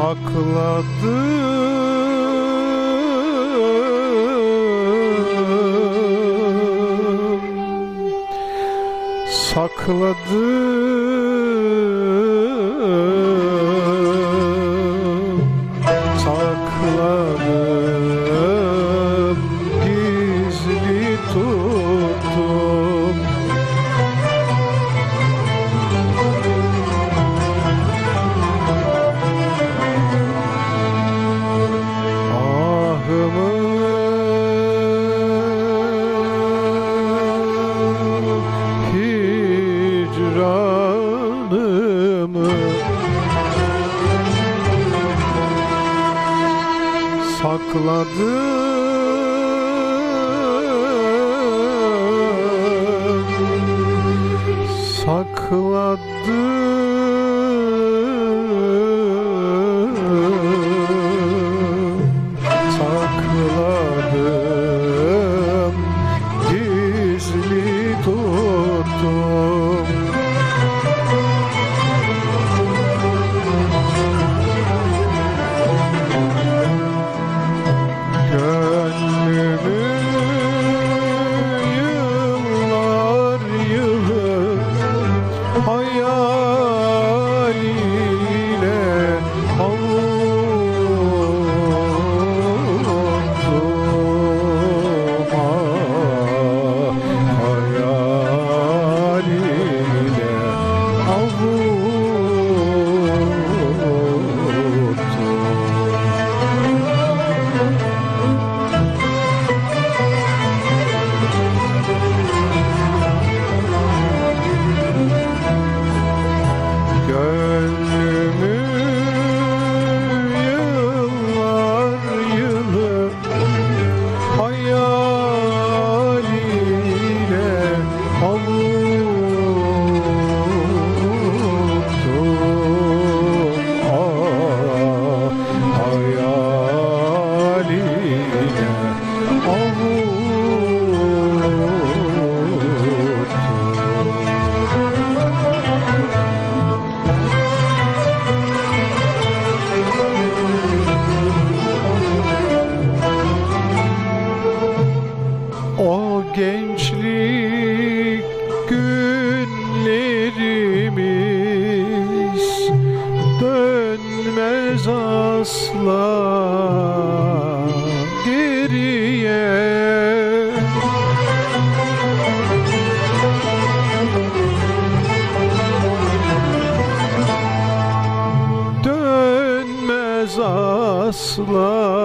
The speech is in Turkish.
sakladı sakladı sakladım. Sakladım asla geriye dönmez asla